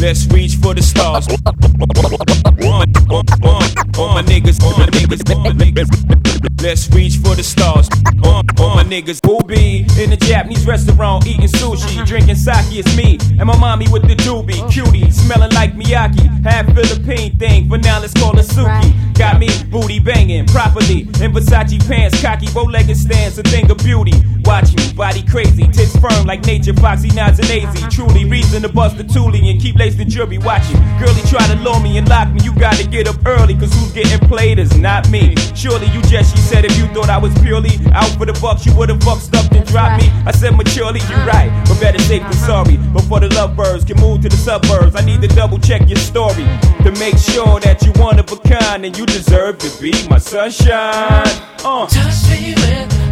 Let's reach for the stars. All my niggas, all my niggas, all my niggas. Let's reach for the stars. All my niggas, booby in the Japanese restaurant eating sushi, drinking sake. It's me and my mommy with the doobie, cutie, smelling like Miyake. Half Philippine thing, but now let's call it Suki. Got me booty banging properly in Versace pants, cocky bow-legged stance, a thing of beauty. Watch me, body crazy, tits firm like nature, foxy nods and lazy. Truly reason to bust the toolie and keep laced the jury. Watching, girlie try to lure me and lock me. You gotta get up early, cause who's getting played is not me. Surely you just, she said, if you thought I was purely out for the bucks, you would've fucked up and dropped me. I said maturely, you're right, but better safe than sorry. Before the lovebirds can move to the suburbs, I need to double check your story to make sure that you one of a kind and you deserve to be my sunshine. Uh. Touch me with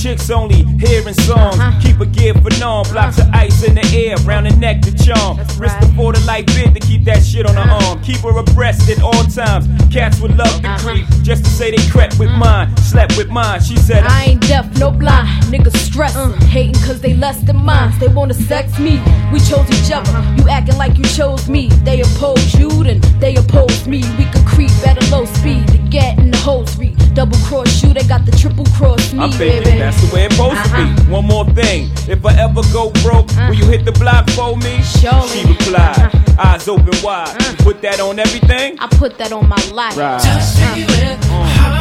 chicks only hearing songs. Keep a gear for non, blocks of ice in the air, round the neck to charm. Wrist before the light bid to keep that shit on her arm. Keep her abreast at all times. Cats would love to uh-huh. creep just to say they crept with mm. mine, slept with mine. She said, I ain't deaf, no blind. Niggas stressing, mm. hating cause they less than mine. They wanna sex me. We chose each other. Uh-huh. You acting like you chose me. They oppose you, then they oppose me. We me, I'm baby. thinking that's the way it's supposed to be. Uh-huh. One more thing, if I ever go broke, uh-huh. will you hit the block for me? Surely. She replied, uh-huh. eyes open wide. You put that on everything? I put that on my life. Right.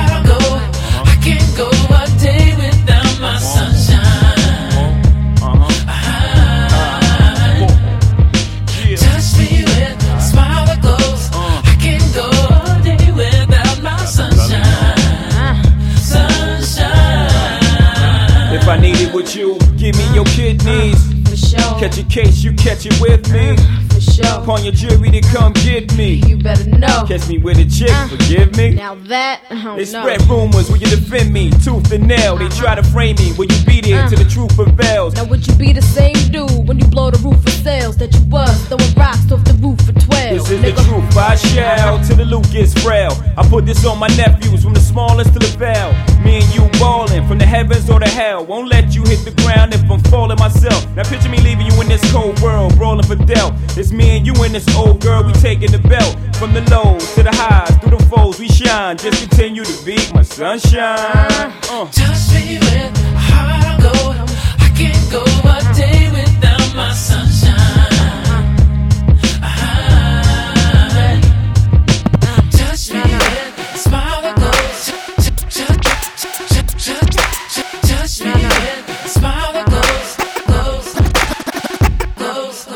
Give me your kidneys. For sure. Catch a case, you catch it with me. Uh, for sure. Upon your jury to come get me. You better know. Catch me with a chick, uh, forgive me. Now that, don't They know. spread rumors, will you defend me? Tooth and nail, they try to frame me. Will you be there till the uh, truth prevails? Now would you be the same dude when you blow the roof of sales that you was throwing rocks off the roof for 12? This is the truth, I shall till the loot gets frail. I put this on my nephews from the smallest to the veil. From the heavens or the hell. Won't let you hit the ground if I'm falling myself. Now picture me leaving you in this cold world, brawling for death. It's me and you and this old girl, we taking the belt. From the lows to the highs, through the foes, we shine. Just continue to be my sunshine. Uh. Touch me with